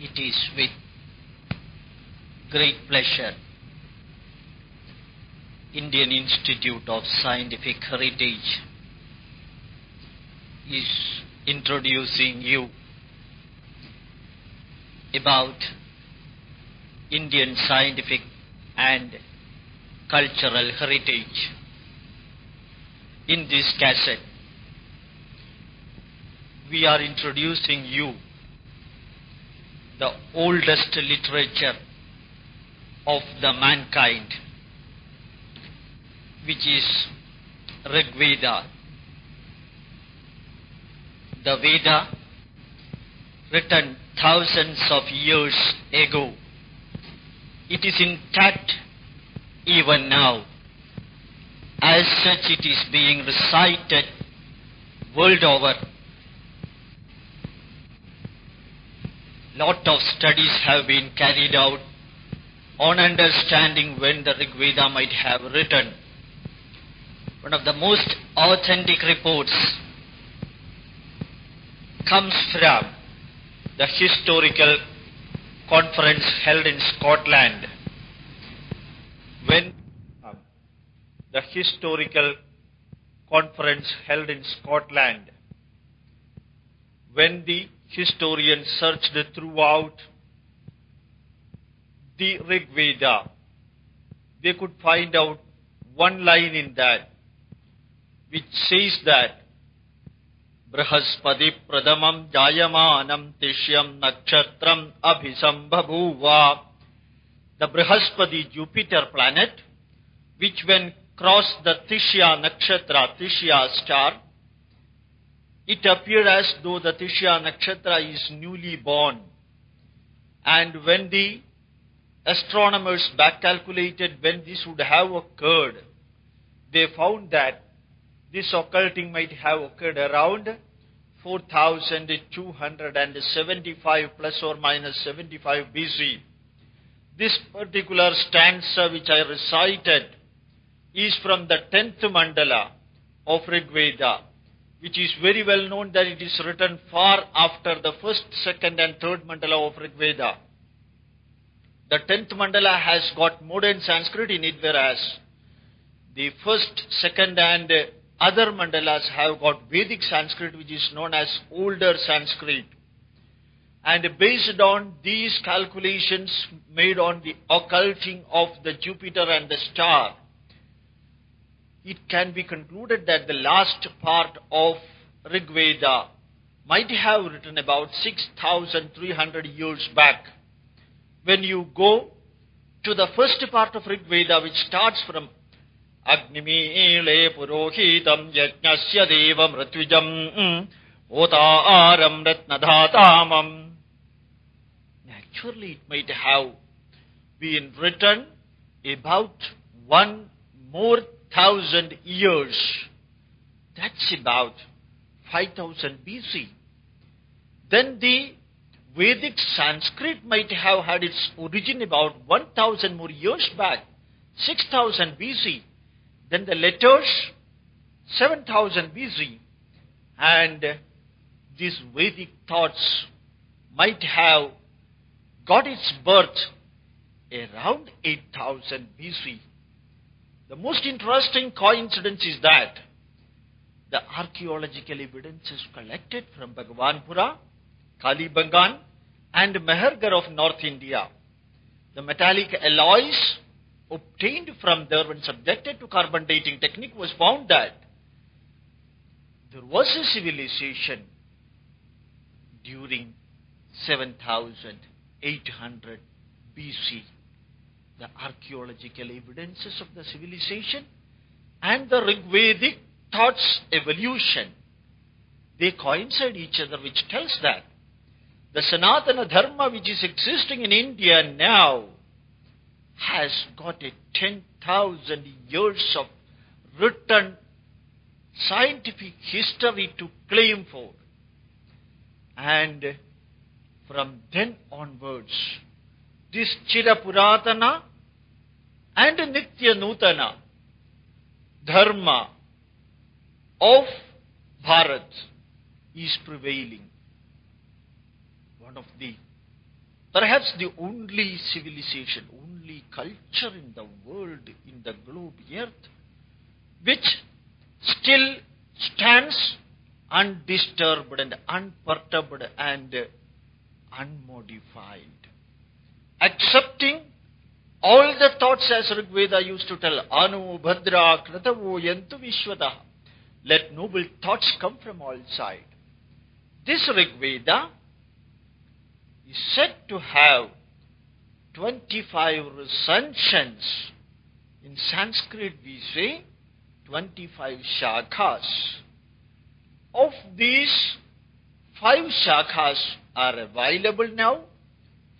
It is with great pleasure Indian Institute of Scientific Heritage is introducing you about Indian scientific and cultural heritage. In this cassette, we are introducing you the oldest literature of the mankind, which is Rig Veda. The Veda, written thousands of years ago, it is intact even now. As such, it is being recited world over. Lot of studies have been carried out on understanding when the Rig Veda might have written. One of the most authentic reports comes from the historical conference held in Scotland when the historical conference held in Scotland when the historians searched throughout the Rig Veda they could find out one line in that which says that Brihaspati प्रथमं जायमानं तिष्यं नक्षत्रम् अभिसम्बभूवा The Brihaspati Jupiter planet, which when crossed the Tishya nakshatra, Tishya star, it appeared as though the Tishya nakshatra is newly born. And when the astronomers back calculated when this would have occurred, they found that this occulting might have occurred around 4275 plus or minus 75 BC. This particular stanza which I recited is from the 10th mandala of Rig Veda, which is very well known that it is written far after the first, second and third mandala of Rig Veda. The 10th mandala has got modern Sanskrit in it, whereas the first, second and other mandalas have got Vedic Sanskrit, which is known as older Sanskrit. And based on these calculations made on the occulting of the Jupiter and the star, it can be concluded that the last part of Rig Veda might have written about 6,300 years back. When you go to the first part of Rig Veda, which starts from Agnimile Purohitam Yajnasya Deva ratvijam mm, Otaaram Ratnadhatamam. Naturally, it might have been written about one more thousand years. That's about 5000 BC. Then the Vedic Sanskrit might have had its origin about 1000 more years back, 6000 BC. Then the letters, 7000 BC, and these Vedic thoughts might have got its birth around 8000 BC. The most interesting coincidence is that the archaeological evidences collected from Bhagwanpura, Kalibangan, and Mehrgarh of North India, the metallic alloys obtained from there when subjected to carbon dating technique was found that there was a civilization during 7800 BC. The archaeological evidences of the civilization and the Rigvedic thoughts evolution, they coincide each other, which tells that the Sanatana Dharma which is existing in India now has got a 10,000 years of written scientific history to claim for. And from then onwards, this Chirapuratana and Nitya Nutana Dharma of Bharat is prevailing. One of the perhaps the only civilization, only culture in the world, in the globe earth, which still stands undisturbed and unperturbed and unmodified. Accepting all the thoughts as Rigveda used to tell, Anu Bhadra Kratavo Yantu Vishwada. Let noble thoughts come from all sides. This Rigveda is said to have 25 recensions. In Sanskrit we say 25 shakhas. Of these, five shakhas are available now,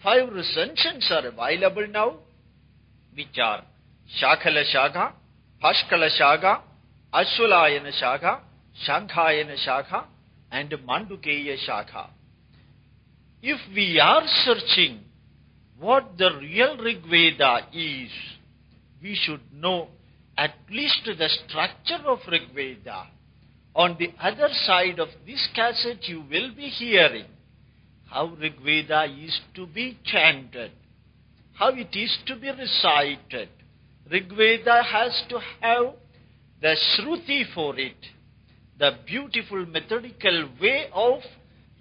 five recensions are available now, which are Shakala Shakha, Bhaskala Shakha, Ashwalayana Shakha, Shankhayana Shakha, and Mandukeya Shakha. If we are searching what the real Rig Veda is, we should know at least the structure of Rig Veda. On the other side of this cassette, you will be hearing how Rig Veda is to be chanted, how it is to be recited. Rigveda has to have the Shruti for it, the beautiful methodical way of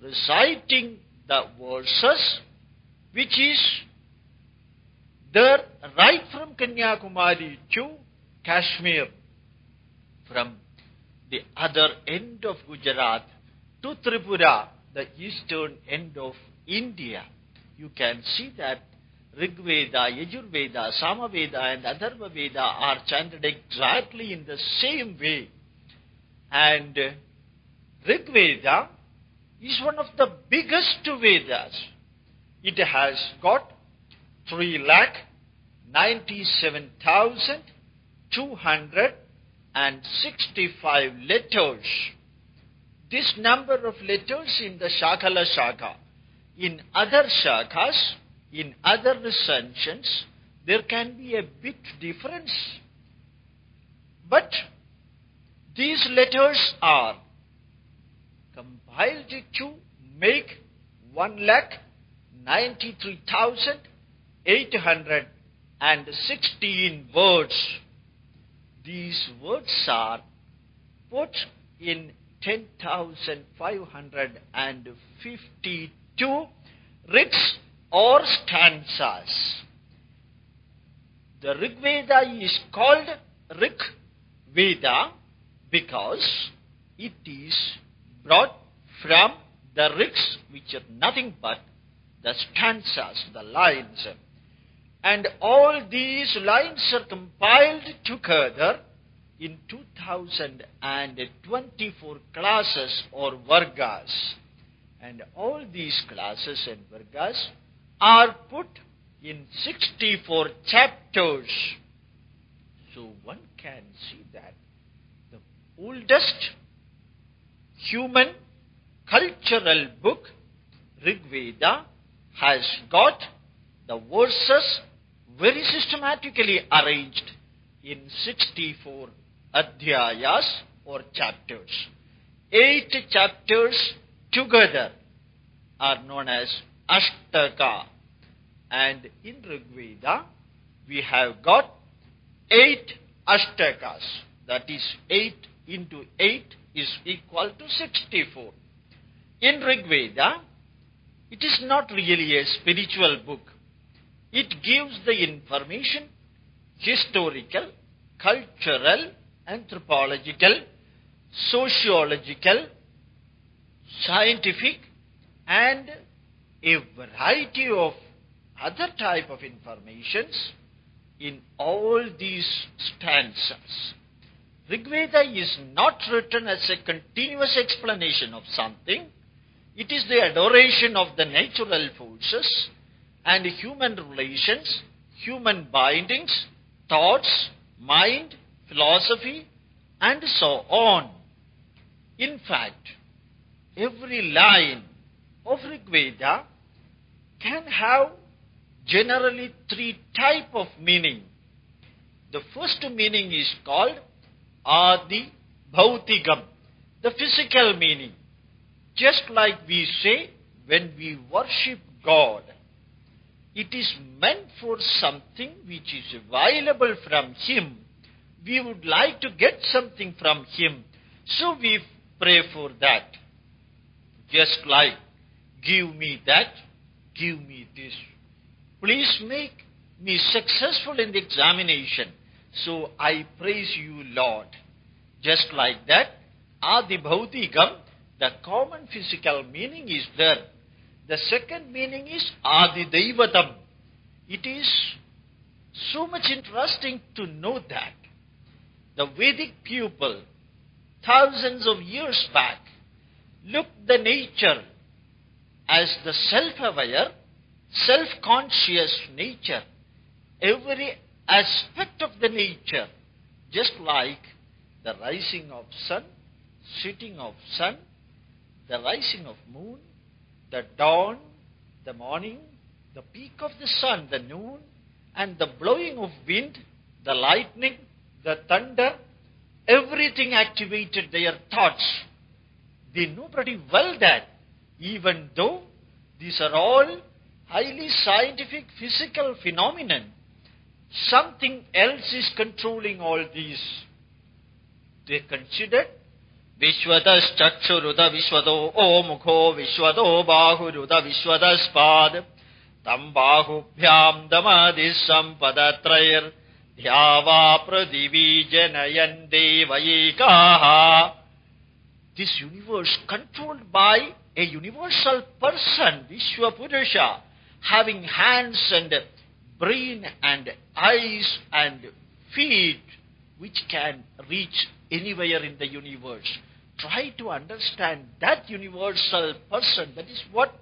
reciting the verses, which is there right from Kanyakumari to Kashmir, from the other end of Gujarat to Tripura, the eastern end of India. You can see that Rigveda, Yajurveda, Samaveda, and Atharva Veda are chanted exactly in the same way. And uh, Rigveda is one of the biggest Vedas. It has got 3 lakh 97,000 265 letters. This number of letters in the Shakala Shaka. In other Shakas, in other recensions, there can be a bit difference. But these letters are compiled to make one lakh ninety three thousand eight hundred and sixteen words these words are put in 10,552 rigs or stanzas. The Rig Veda is called Rig Veda because it is brought from the rigs, which are nothing but the stanzas, the lines and all these lines are compiled together in 2024 classes or vargas. And all these classes and vargas are put in 64 chapters. So one can see that the oldest human cultural book, Rig Veda, has got the verses very systematically arranged in 64 adhyayas or chapters. Eight chapters together are known as Ashtaka. And in Rigveda, we have got eight Ashtakas. That is, eight into eight is equal to 64. In Rigveda, it is not really a spiritual book it gives the information historical, cultural, anthropological, sociological, scientific, and a variety of other type of informations in all these stanzas. Rigveda is not written as a continuous explanation of something. It is the adoration of the natural forces and human relations, human bindings, thoughts, mind, philosophy, and so on. In fact, every line of Rigveda can have generally three type of meaning. The first meaning is called Adi Bhautigam, the physical meaning. Just like we say when we worship God, it is meant for something which is available from Him. We would like to get something from Him. So we pray for that. Just like, give me that, give me this. Please make me successful in the examination. So I praise you, Lord. Just like that, Adi Bhautikam, the common physical meaning is there. The second meaning is Adi Daivatam. It is so much interesting to know that. The Vedic people, thousands of years back, looked the nature as the self-aware, self-conscious nature. Every aspect of the nature, just like the rising of sun, setting of sun, the rising of moon, the dawn, the morning, the peak of the sun, the noon, and the blowing of wind, the lightning, the thunder, everything activated their thoughts. They know pretty well that even though these are all highly scientific physical phenomena, something else is controlling all these. They considered विश्वतश्चक्षुरुद विश्वतो ओ मुखो विश्वतो बाहुरुद विश्वतस्पाद तम् बाहुभ्याम् दमदिः सम्पदत्रैर्ध्यावा पृथिवी जनयन् देवयिकाः This universe controlled by a universal person, Vishwapurusha, having hands and brain and eyes and feet which can reach anywhere in the universe try to understand that universal person. That is what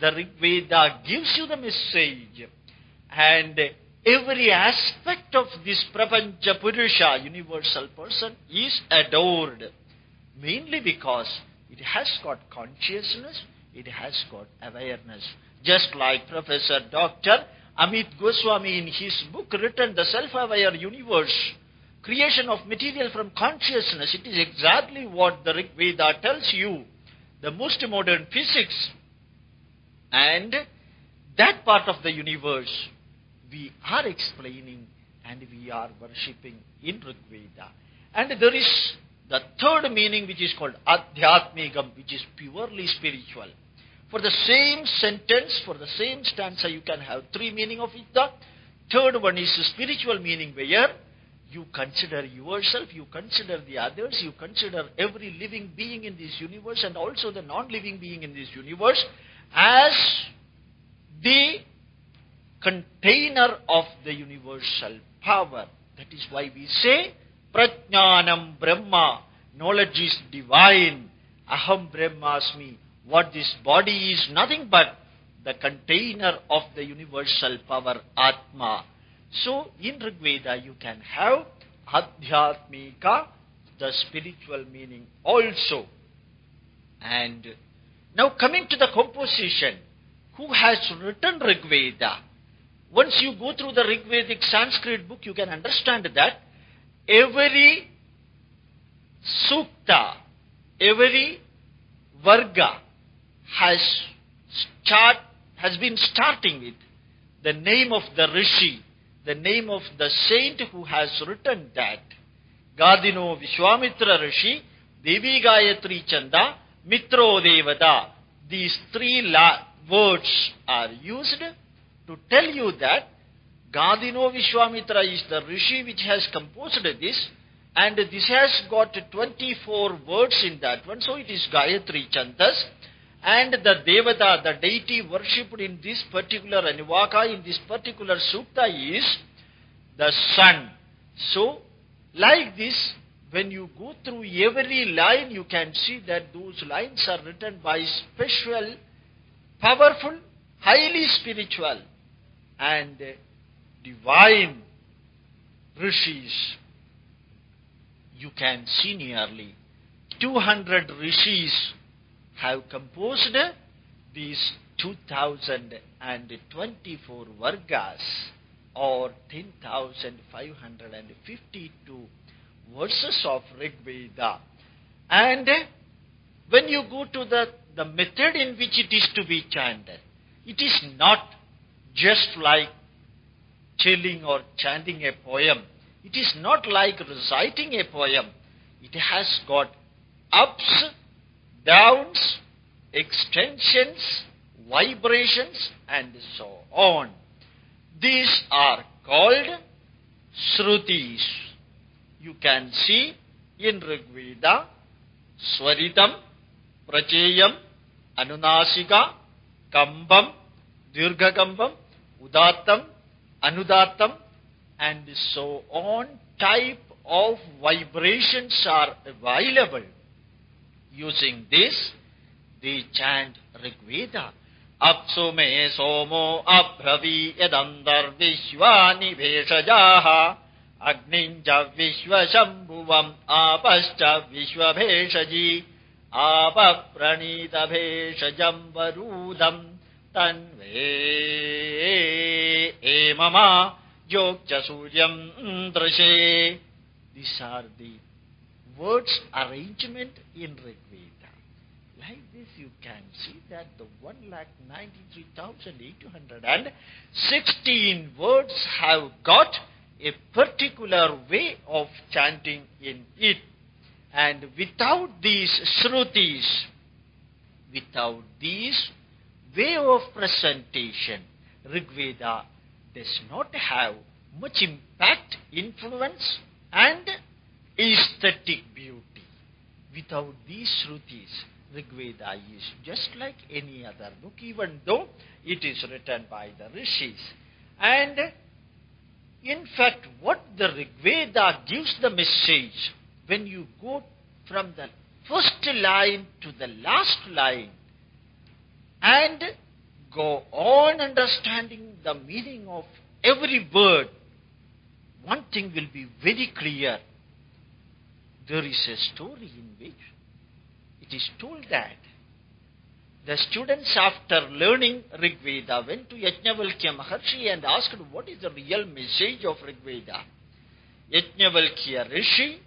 the Rig Veda gives you the message. And every aspect of this Prapancha universal person, is adored. Mainly because it has got consciousness, it has got awareness. Just like Professor Dr. Amit Goswami in his book written The Self-Aware Universe, creation of material from consciousness. It is exactly what the Rig Veda tells you, the most modern physics. And that part of the universe we are explaining and we are worshipping in Rig Veda. And there is the third meaning which is called Adhyatmikam, which is purely spiritual. For the same sentence, for the same stanza, you can have three meaning of it. The third one is the spiritual meaning where you consider yourself, you consider the others, you consider every living being in this universe and also the non-living being in this universe as the container of the universal power. That is why we say, Prajnanam Brahma, knowledge is divine, Aham Brahmasmi. What this body is nothing but the container of the universal power, Atma. So in Rigveda you can have Adhyatmika, the spiritual meaning also. And now coming to the composition, who has written Rigveda? Once you go through the Rigvedic Sanskrit book, you can understand that every sukta, every varga has start has been starting with the name of the rishi the name of the saint who has written that. Gadino Vishwamitra Rishi, Devi Gayatri Chanda, Mitro Devada. These three words are used to tell you that Gadino Vishwamitra is the Rishi which has composed this and this has got 24 words in that one, so it is Gayatri Chandas. And the Devata, the deity worshipped in this particular Anuvaka, in this particular Sukta is the sun. So, like this, when you go through every line, you can see that those lines are written by special, powerful, highly spiritual, and divine rishis. You can see nearly 200 rishis have composed these 2024 vargas or 10,552 verses of Rig Veda. And when you go to the, the method in which it is to be chanted, it is not just like telling or chanting a poem. It is not like reciting a poem. It has got ups, downs, extensions, vibrations, and so on. These are called Shrutis. You can see in Rigveda, Swaritam, Pracheyam, Anunasika, Kambam, Dirghakambam, Udattam, anudatam, and so on type of vibrations are available. Using this, they chant Rigveda. अप्सु मे सोमो अभ्रवी यदन्तर्विश्वानि भेषजाः अग्निम् च विश्वशम्भुवम् आपश्च विश्वभेषजी आपप्रणीत भेषजम् varudam tanve emama yokcha suryam drashe. These are the words arrangement in Rigveda. Like this you can see that the 1,93,816 words have got a particular way of chanting in it. And without these shrutis, without these way of presentation, Rigveda does not have much impact, influence, and aesthetic beauty. Without these shrutis, Rigveda is just like any other book, even though it is written by the rishis. And in fact, what the Rigveda gives the message, when you go from the first line to the last line, and go on understanding the meaning of every word, one thing will be very clear. There is a story in which it is told that the students, after learning Rigveda, went to Yajnavalkya Maharshi and asked what is the real message of Rigveda. Yajnavalkya Rishi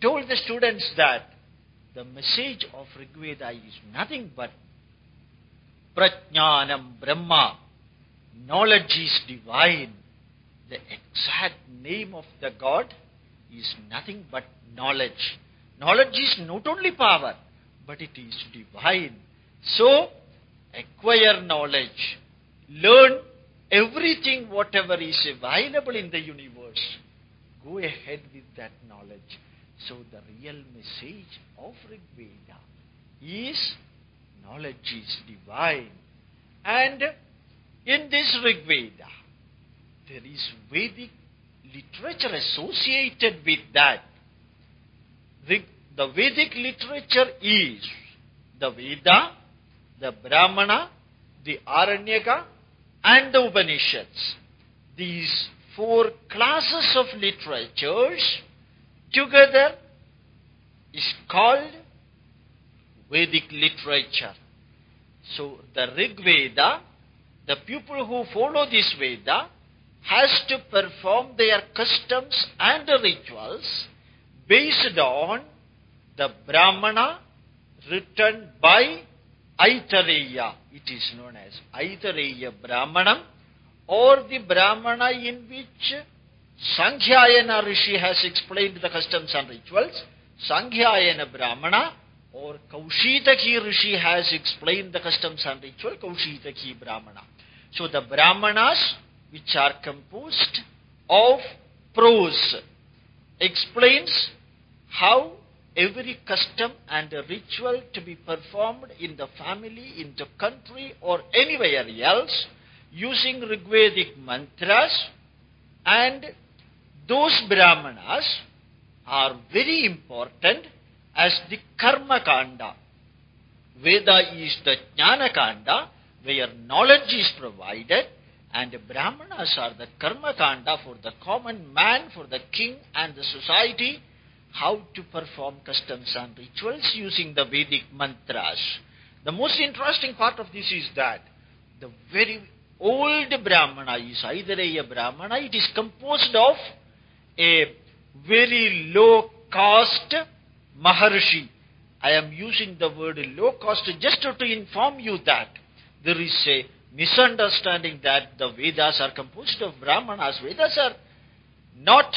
told the students that the message of Rigveda is nothing but Prajnanam Brahma. Knowledge is divine. The exact name of the God is nothing but knowledge. Knowledge is not only power, but it is divine. So, acquire knowledge. Learn everything, whatever is available in the universe. Go ahead with that knowledge. So, the real message of Rigveda is knowledge is divine. And in this Rigveda, there is Vedic literature associated with that. The Vedic literature is the Veda, the Brahmana, the Aranyaka, and the Upanishads. These four classes of literatures together is called Vedic literature. So the Rig Veda, the people who follow this Veda has to perform their customs and rituals based on the Brahmana written by Aitareya. It is known as Aitareya Brahmanam or the Brahmana in which Sankhyaayana Rishi has explained the customs and rituals. Sankhyaayana Brahmana or Kaushitaki Rishi has explained the customs and ritual, Kaushitaki Brahmana. So the Brahmanas, which are composed of prose, explains how every custom and ritual to be performed in the family, in the country, or anywhere else using Rigvedic mantras, and those Brahmanas are very important as the Karma Kanda. Veda is the Jnana Kanda, where knowledge is provided, and Brahmanas are the Karma Kanda for the common man, for the king and the society, how to perform customs and rituals using the Vedic mantras. The most interesting part of this is that the very old Brahmana is Aitareya Brahmana, it is composed of a very low caste Maharshi. I am using the word low cost just to inform you that there is a misunderstanding that the Vedas are composed of Brahmanas. Vedas are not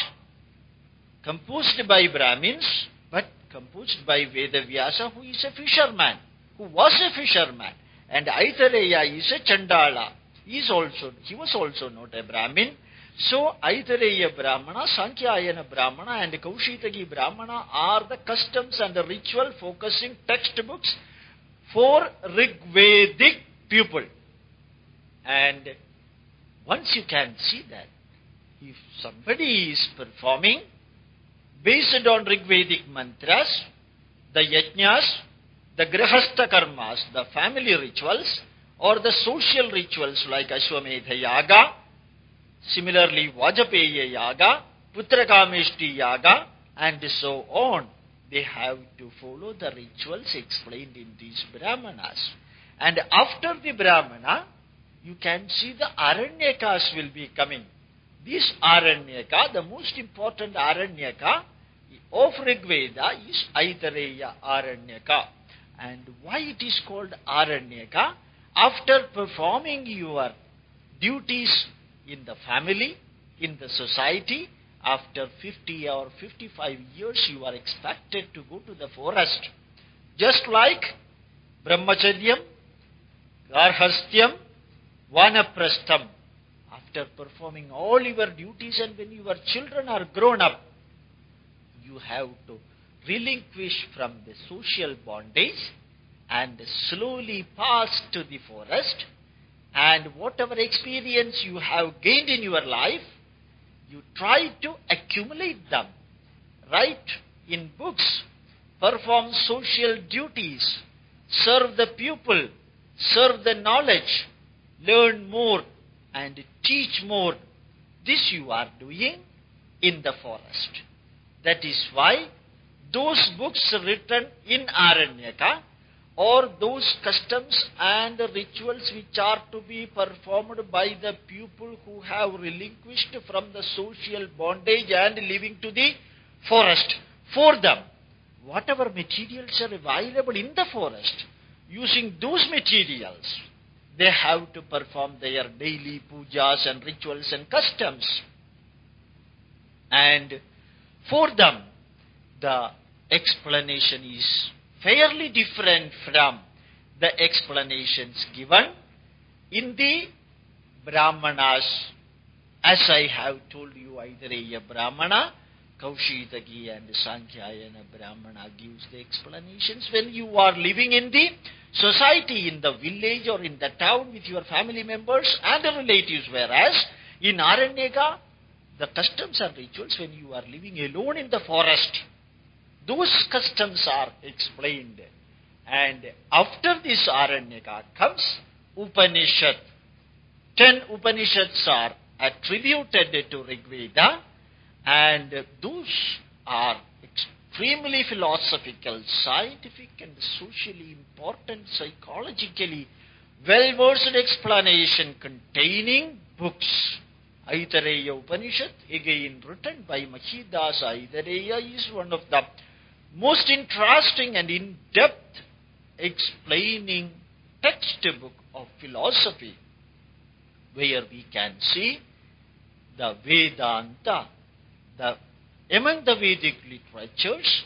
composed by Brahmins, but composed by Vedavyasa, who is a fisherman, who was a fisherman. And Aitareya is a Chandala. He, is also, he was also not a Brahmin. So, Aitareya Brahmana, Sankhyaayana Brahmana, and Kaushitaki Brahmana are the customs and the ritual focusing textbooks for Rigvedic people. And once you can see that, if somebody is performing based on Rigvedic mantras, the yajnas, the grihastha karmas, the family rituals, or the social rituals like Ashwamedha Yaga, similarly Vajapeya Yaga, Putrakameshti Yaga, and so on. They have to follow the rituals explained in these Brahmanas. And after the Brahmana, you can see the Aranyakas will be coming. This Aranyaka, the most important Aranyaka of Rigveda is Aitareya Aranyaka. And why it is called Aranyaka? After performing your duties in the family, in the society, after 50 or 55 years, you are expected to go to the forest. Just like Brahmacharyam, Garhastyam, Vanaprastham. After performing all your duties and when your children are grown up, you have to relinquish from the social bondage and slowly pass to the forest and whatever experience you have gained in your life, you try to accumulate them. Write in books, perform social duties, serve the people, serve the knowledge, learn more and teach more. This you are doing in the forest. That is why those books written in Aranyaka or those customs and rituals which are to be performed by the people who have relinquished from the social bondage and living to the forest. For them, whatever materials are available in the forest, using those materials, they have to perform their daily pujas and rituals and customs. And for them, the explanation is fairly different from the explanations given in the Brahmanas. As I have told you, Aitareya Brahmana, Kaushitaki and Sankhyaayana Brahmana gives the explanations. When you are living in the society, in the village or in the town with your family members and the relatives, whereas in Aranyaka, the customs and rituals when you are living alone in the forest, those customs are explained. And after this Aranyaka comes Upanishad. Ten Upanishads are attributed to Rigveda, and those are extremely philosophical, scientific, and socially important, psychologically well versed explanation containing books. Aitareya Upanishad, again written by Mahidasa Aitareya, is one of the most interesting and in depth explaining textbook of philosophy where we can see the Vedanta, the, among the Vedic literatures,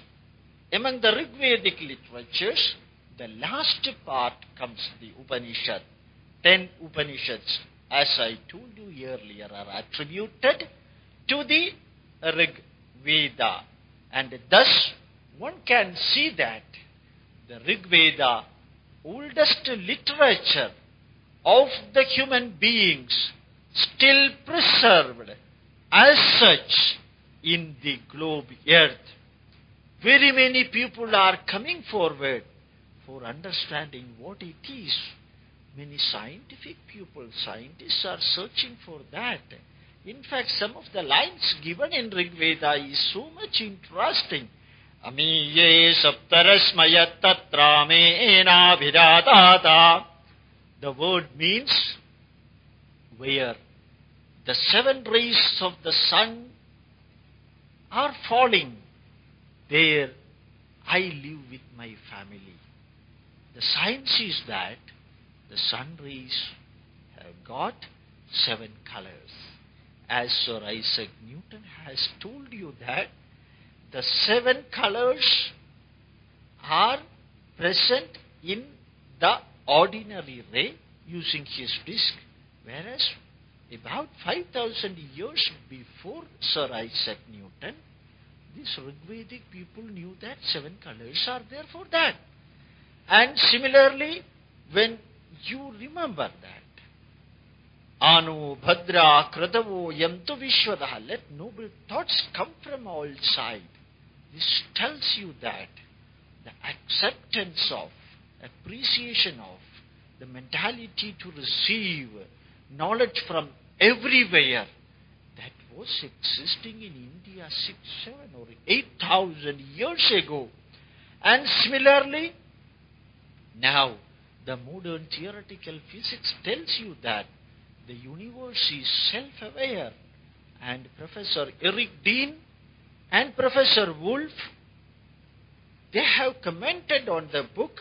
among the Rigvedic literatures, the last part comes the Upanishad. Ten Upanishads, as I told you earlier, are attributed to the Rig Veda. And thus, one can see that the Rig Veda, oldest literature of the human beings, still preserved as such in the globe earth. Very many people are coming forward for understanding what it is. Many scientific people, scientists are searching for that. In fact, some of the lines given in Rig Veda is so much interesting अमीये सप्तरस्मयत्तत्रामेनाभिजाताता. The word means where the seven rays of the sun are falling, there I live with my family. The science is that the sun rays have got seven colors. As Sir Isaac Newton has told you that the seven colors are present in the ordinary ray using his disk, whereas about 5000 years before Sir Isaac Newton, these Rigvedic people knew that seven colors are there for that. And similarly, when you remember that, Anu, Bhadra, Kradavo, Yamtu Vishwadaha, let noble thoughts come from all sides. This tells you that the acceptance of, appreciation of, the mentality to receive knowledge from everywhere that was existing in India six, seven, or eight thousand years ago. And similarly, now the modern theoretical physics tells you that the universe is self aware. And Professor Eric Dean and Professor Wolf they have commented on the book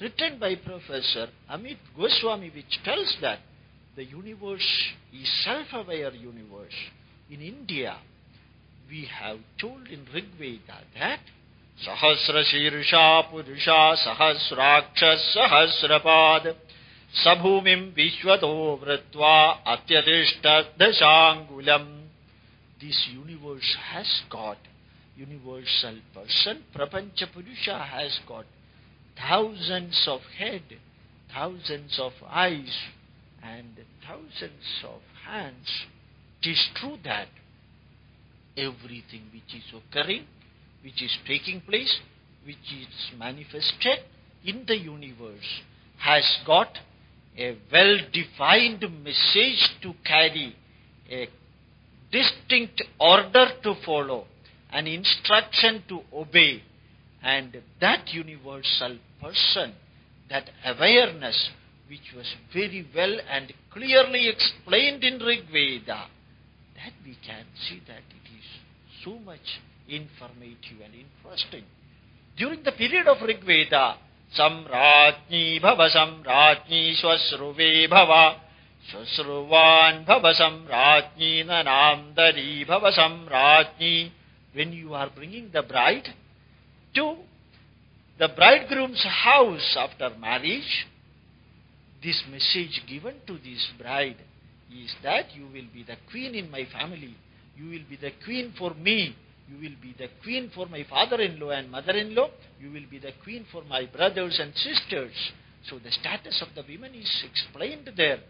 written by Professor Amit Goswami, which tells that the universe is self-aware universe. In India, we have told in Rig Veda that Sahasra Purusha Sahasraksha Sahasrapad Sabhumim Vishwato Vritva Atyadishta Dashangulam. This universe has got universal person. Prapancha Purusha has got thousands of head, thousands of eyes, and thousands of hands. It is true that everything which is occurring, which is taking place, which is manifested in the universe has got a well defined message to carry, a distinct order to follow, an instruction to obey, and that universal person, that awareness, which was very well and clearly explained in Rig Veda, that we can see that it is so much informative and interesting. During the period of Rig Veda, Samrajni Bhava Samrajni Swasruve Bhava Swasruvan Bhava Samrajni Nanamdari Bhava Samrajni When you are bringing the bride to the bridegroom's house after marriage, this message given to this bride is that you will be the queen in my family, you will be the queen for me, you will be the queen for my father in law and mother in law, you will be the queen for my brothers and sisters. So the status of the women is explained there.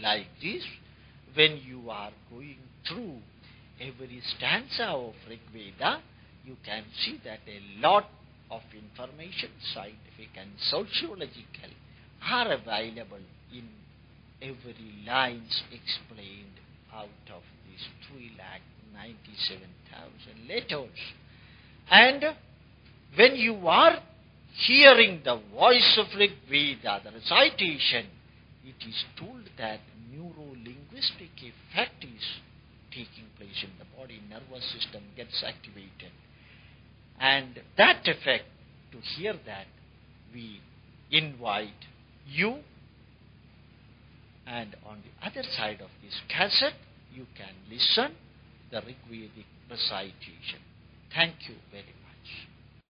Like this, when you are going through every stanza of Rig Veda, you can see that a lot of information, scientific and sociological, are available in every lines explained out of these 3,97,000 letters. And when you are hearing the voice of Rig Veda, the recitation, it is told that neuro-linguistic effect is taking place in the body, nervous system gets activated. And that effect, to hear that, we invite you. And on the other side of this cassette, you can listen the Rigvedic recitation. Thank you very much.